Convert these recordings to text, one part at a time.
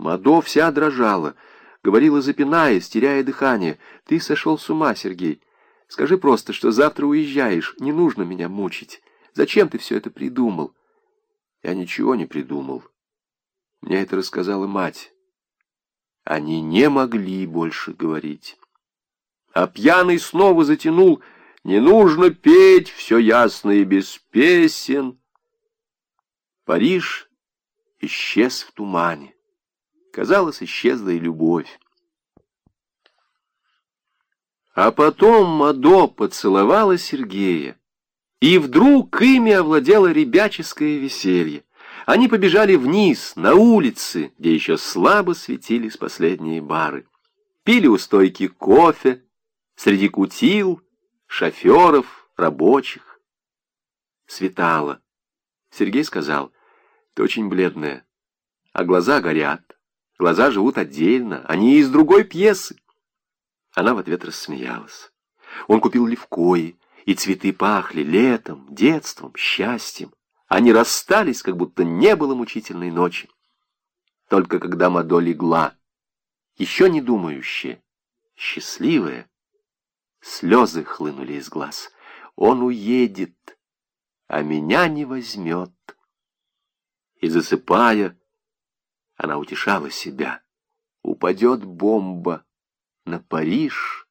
Мадо вся дрожала, говорила, запинаясь, теряя дыхание. «Ты сошел с ума, Сергей. Скажи просто, что завтра уезжаешь. Не нужно меня мучить. Зачем ты все это придумал?» Я ничего не придумал. Мне это рассказала мать. Они не могли больше говорить. А пьяный снова затянул «Не нужно петь, все ясно и без песен». Париж исчез в тумане. Казалось, исчезла и любовь. А потом Мадо поцеловала Сергея, и вдруг ими овладело ребяческое веселье. Они побежали вниз, на улицы, где еще слабо светились последние бары. Пили у стойки кофе, среди кутил, шоферов, рабочих. Светало. Сергей сказал, ты очень бледная, а глаза горят. Глаза живут отдельно, они из другой пьесы. Она в ответ рассмеялась. Он купил левкои, и цветы пахли летом, детством, счастьем. Они расстались, как будто не было мучительной ночи. Только когда Мадо легла, еще не думающая, счастливая, слезы хлынули из глаз. Он уедет, а меня не возьмет. И засыпая, она утешала себя. Упадет бомба на Париж,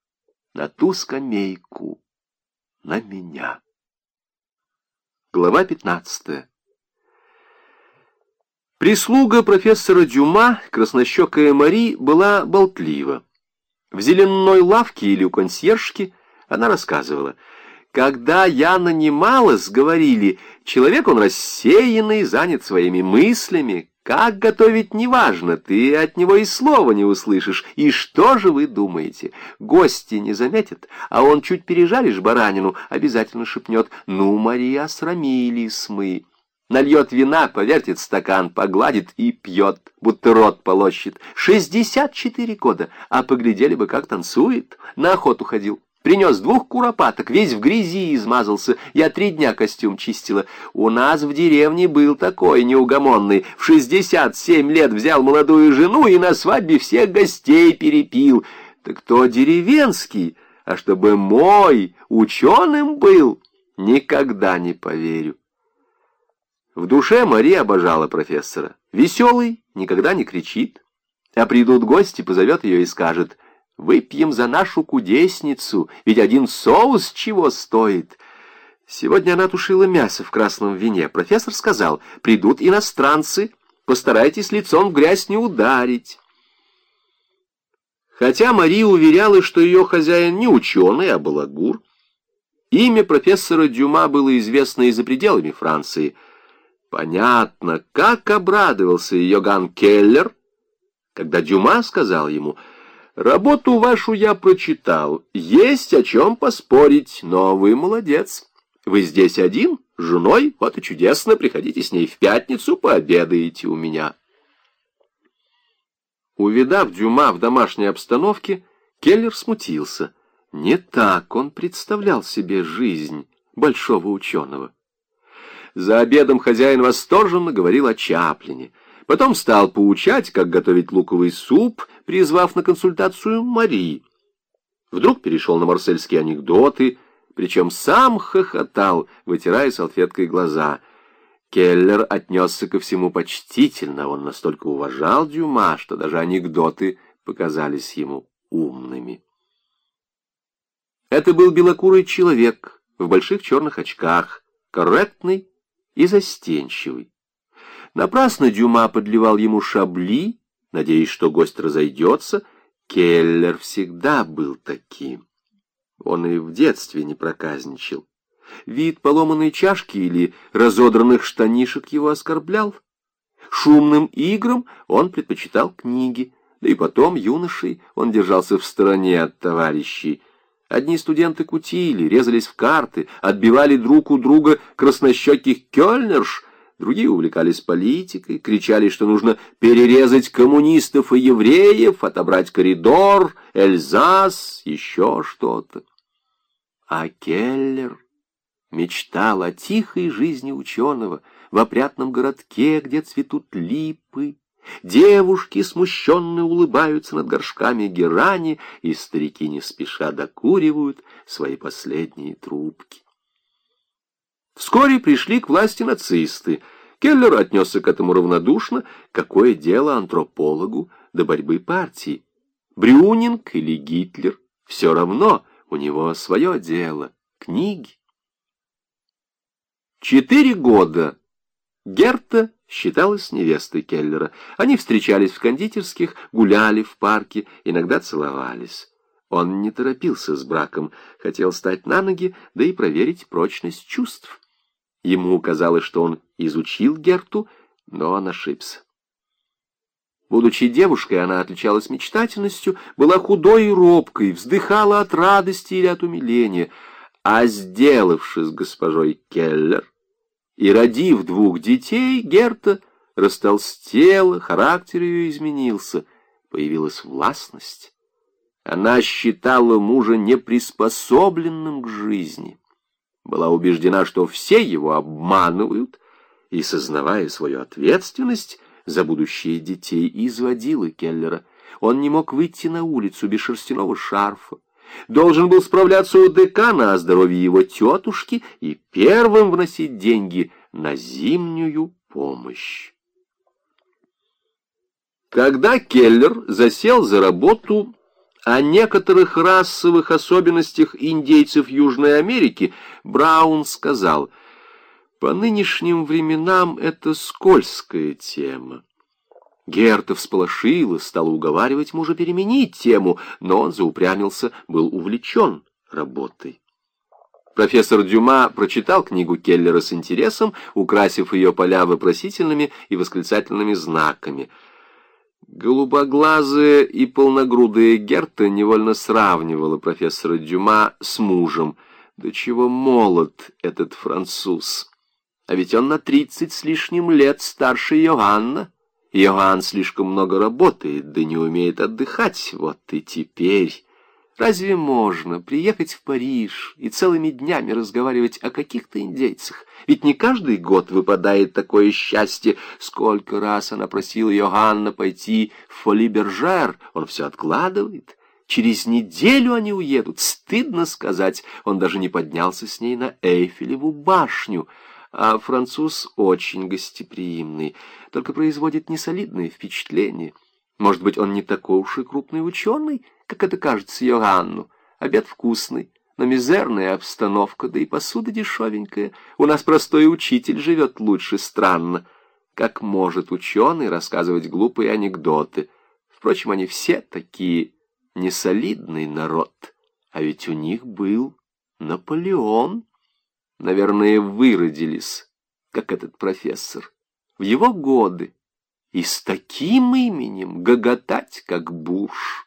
на ту скамейку, на меня. Глава 15. Прислуга профессора Дюма, краснощекая Мари, была болтлива. В зеленой лавке или у консьержки она рассказывала. Когда я нанималась, говорили, человек он рассеянный, занят своими мыслями, как готовить неважно, ты от него и слова не услышишь. И что же вы думаете? Гости не заметят, а он чуть пережаришь баранину, обязательно шепнет «Ну, Мария, срамились мы». Нальет вина, повертит стакан, погладит и пьет, будто рот полощет. Шестьдесят четыре года, а поглядели бы, как танцует. На охоту ходил. Принес двух куропаток, весь в грязи измазался. Я три дня костюм чистила. У нас в деревне был такой неугомонный. В шестьдесят семь лет взял молодую жену и на свадьбе всех гостей перепил. Так кто деревенский? А чтобы мой ученым был, никогда не поверю. В душе Мария обожала профессора. Веселый, никогда не кричит. А придут гости, позовет ее и скажет — Выпьем за нашу кудесницу, ведь один соус чего стоит. Сегодня она тушила мясо в красном вине. Профессор сказал, придут иностранцы, постарайтесь лицом в грязь не ударить. Хотя Мария уверяла, что ее хозяин не ученый, а балагур, имя профессора Дюма было известно и за пределами Франции. Понятно, как обрадовался Йоган Келлер, когда Дюма сказал ему — Работу вашу я прочитал. Есть о чем поспорить, но вы молодец. Вы здесь один, с женой, вот и чудесно. Приходите с ней в пятницу, пообедаете у меня. Увидав Дюма в домашней обстановке, Келлер смутился. Не так он представлял себе жизнь большого ученого. За обедом хозяин восторженно говорил о Чаплине. Потом стал поучать, как готовить луковый суп, призвав на консультацию Марии. Вдруг перешел на марсельские анекдоты, причем сам хохотал, вытирая салфеткой глаза. Келлер отнесся ко всему почтительно, он настолько уважал Дюма, что даже анекдоты показались ему умными. Это был белокурый человек в больших черных очках, корректный и застенчивый. Напрасно Дюма подливал ему шабли, надеясь, что гость разойдется, Келлер всегда был таким. Он и в детстве не проказничал. Вид поломанной чашки или разодранных штанишек его оскорблял. Шумным играм он предпочитал книги, да и потом юношей он держался в стороне от товарищей. Одни студенты кутили, резались в карты, отбивали друг у друга краснощеких кёльнерш — Другие увлекались политикой, кричали, что нужно перерезать коммунистов и евреев, отобрать коридор, Эльзас, еще что-то. А Келлер мечтал о тихой жизни ученого в опрятном городке, где цветут липы, Девушки смущенно улыбаются над горшками герани, и старики не спеша докуривают свои последние трубки. Вскоре пришли к власти нацисты. Келлер отнесся к этому равнодушно. Какое дело антропологу до борьбы партии? Брюнинг или Гитлер? Все равно у него свое дело — книги. Четыре года Герта считалась невестой Келлера. Они встречались в кондитерских, гуляли в парке, иногда целовались. Он не торопился с браком, хотел стать на ноги, да и проверить прочность чувств. Ему казалось, что он изучил Герту, но он ошибся. Будучи девушкой, она отличалась мечтательностью, была худой и робкой, вздыхала от радости или от умиления, а сделавшись госпожой Келлер и родив двух детей, Герта растолстела, характер ее изменился, появилась властность. Она считала мужа неприспособленным к жизни была убеждена, что все его обманывают, и, сознавая свою ответственность за будущее детей, изводила Келлера. Он не мог выйти на улицу без шерстяного шарфа, должен был справляться у декана о здоровье его тетушки и первым вносить деньги на зимнюю помощь. Когда Келлер засел за работу о некоторых расовых особенностях индейцев Южной Америки Браун сказал, «По нынешним временам это скользкая тема». Герта всполошилась, стала уговаривать мужа переменить тему, но он заупрямился, был увлечен работой. Профессор Дюма прочитал книгу Келлера с интересом, украсив ее поля вопросительными и восклицательными знаками — Голубоглазая и полногрудая Герта невольно сравнивала профессора Дюма с мужем. До чего молод этот француз. А ведь он на тридцать с лишним лет старше Йоанна. Йоанн слишком много работает, да не умеет отдыхать. Вот и теперь... Разве можно приехать в Париж и целыми днями разговаривать о каких-то индейцах? Ведь не каждый год выпадает такое счастье. Сколько раз она просила Йоганна пойти в Фолибержер, он все откладывает. Через неделю они уедут, стыдно сказать. Он даже не поднялся с ней на Эйфелеву башню. А француз очень гостеприимный, только производит несолидное впечатление. Может быть, он не такой уж и крупный ученый, как это кажется Йоанну. Обед вкусный, но мизерная обстановка, да и посуда дешевенькая. У нас простой учитель живет лучше, странно. Как может ученый рассказывать глупые анекдоты? Впрочем, они все такие несолидный народ. А ведь у них был Наполеон. Наверное, выродились, как этот профессор. В его годы и с таким именем гоготать, как Буш.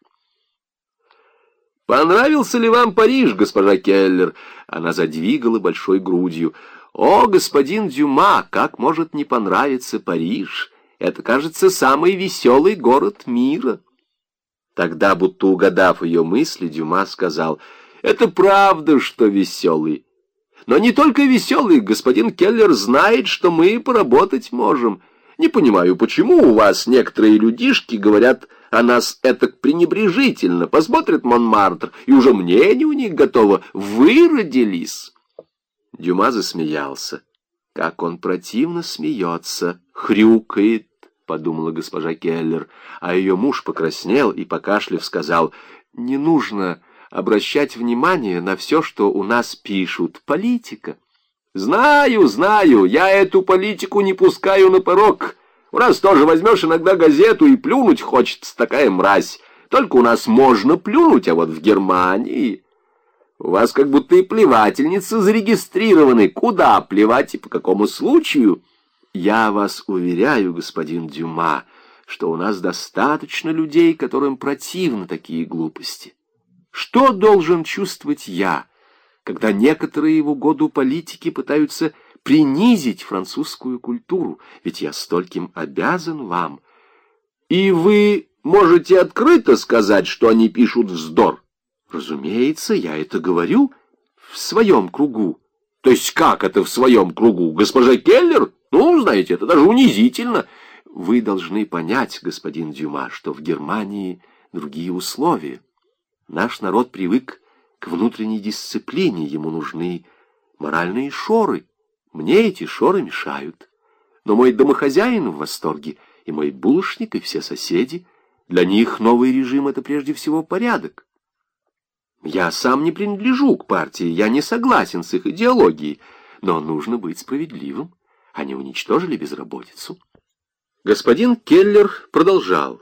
«Понравился ли вам Париж, госпожа Келлер?» Она задвигала большой грудью. «О, господин Дюма, как может не понравиться Париж? Это, кажется, самый веселый город мира». Тогда, будто угадав ее мысли, Дюма сказал, «Это правда, что веселый. Но не только веселый, господин Келлер знает, что мы поработать можем». Не понимаю, почему у вас некоторые людишки говорят о нас этак пренебрежительно, посмотрят Монмартр, и уже мнение у них готово. Вы родились. Дюма засмеялся. Как он противно смеется, хрюкает, подумала госпожа Келлер, а ее муж покраснел и, покашлив, сказал, не нужно обращать внимание на все, что у нас пишут. Политика. Знаю, знаю, я эту политику не пускаю на порог. У нас тоже возьмешь иногда газету и плюнуть хочется такая мразь. Только у нас можно плюнуть, а вот в Германии... У вас как будто и плевательницы зарегистрированы. Куда плевать и по какому случаю? Я вас уверяю, господин Дюма, что у нас достаточно людей, которым противны такие глупости. Что должен чувствовать я, когда некоторые в угоду политики пытаются принизить французскую культуру, ведь я стольким обязан вам. И вы можете открыто сказать, что они пишут вздор. Разумеется, я это говорю в своем кругу. То есть как это в своем кругу? Госпожа Келлер? Ну, знаете, это даже унизительно. вы должны понять, господин Дюма, что в Германии другие условия. Наш народ привык к внутренней дисциплине, ему нужны моральные шоры. Мне эти шоры мешают. Но мой домохозяин в восторге, и мой булочник, и все соседи. Для них новый режим — это прежде всего порядок. Я сам не принадлежу к партии, я не согласен с их идеологией, но нужно быть справедливым. Они уничтожили безработицу. Господин Келлер продолжал.